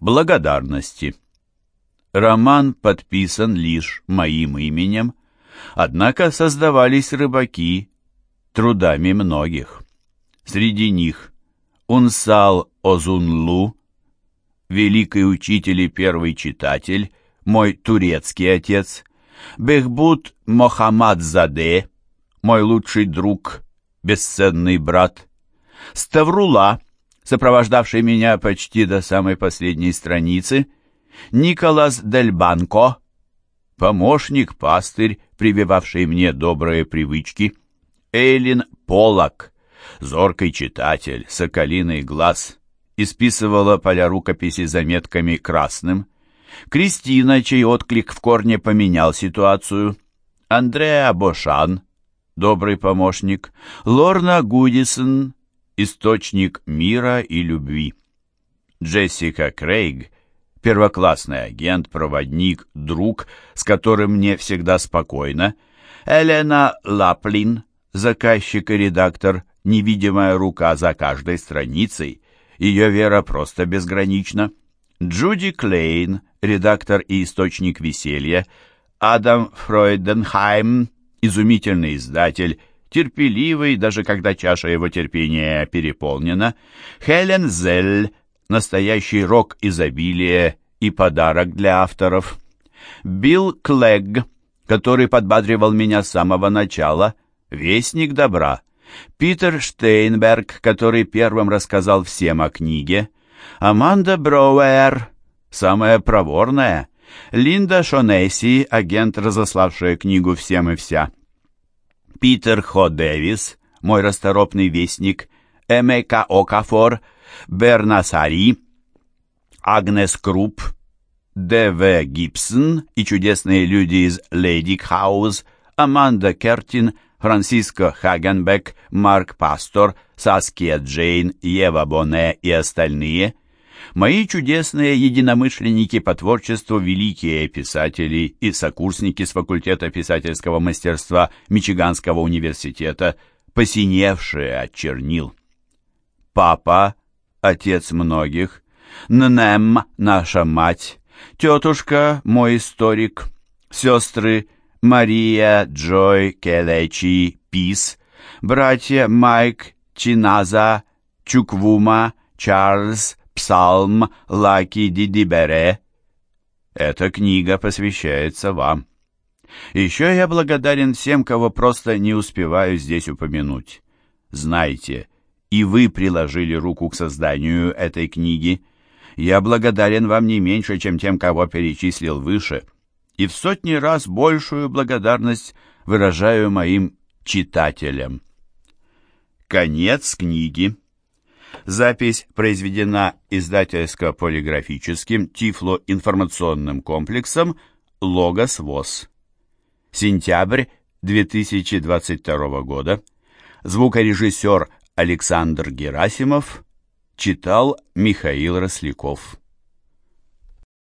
Благодарности. Роман подписан лишь моим именем, однако создавались рыбаки трудами многих. Среди них Унсал Озунлу, великий учитель и первый читатель, мой турецкий отец, Бехбут Мохаммадзаде, мой лучший друг, бесценный брат, Ставрула, сопровождавший меня почти до самой последней страницы, Николас Дель Банко, помощник, пастырь, прививавший мне добрые привычки, Эйлин Полак, зоркий читатель, соколиный глаз, исписывала поля рукописи заметками красным, Кристина, чей отклик в корне поменял ситуацию, Андреа Бошан, добрый помощник, Лорна Гудисон, источник мира и любви. Джессика Крейг, первоклассный агент, проводник, друг, с которым мне всегда спокойно. Элена Лаплин, заказчик и редактор, невидимая рука за каждой страницей. Ее вера просто безгранична. Джуди Клейн, редактор и источник веселья. Адам Фройденхайм, изумительный издатель, терпеливый, даже когда чаша его терпения переполнена, Хелен Зель, настоящий рок изобилия и подарок для авторов, Билл Клэгг, который подбадривал меня с самого начала, вестник добра, Питер Штейнберг, который первым рассказал всем о книге, Аманда Броуэр, самая проворная, Линда Шонесси, агент, разославшая книгу всем и вся, Питер Хо Дэвис, мой расторопный вестник, Эмека Окафор, Берна Сари, Агнес Круп, Д.В. Гибсон и чудесные люди из Лейдик Хаус, Аманда Кертин, Франциско Хагенбек, Марк Пастор, Саския Джейн, Ева Боне и остальные – Мои чудесные единомышленники по творчеству великие писатели и сокурсники с факультета писательского мастерства Мичиганского университета, посиневшие от чернил. Папа, отец многих, Ннем, наша мать, тетушка, мой историк, сестры Мария, Джой, Келечи, Пис, братья Майк, Чиназа, Чуквума, Чарльз, Псалм Лаки Дидибере. Эта книга посвящается вам. Еще я благодарен всем, кого просто не успеваю здесь упомянуть. Знайте, и вы приложили руку к созданию этой книги. Я благодарен вам не меньше, чем тем, кого перечислил выше, и в сотни раз большую благодарность выражаю моим читателям. Конец книги. Запись произведена издательско-полиграфическим тифлоинформационным комплексом «Логос ВОЗ». Сентябрь 2022 года. Звукорежиссер Александр Герасимов читал Михаил Росляков.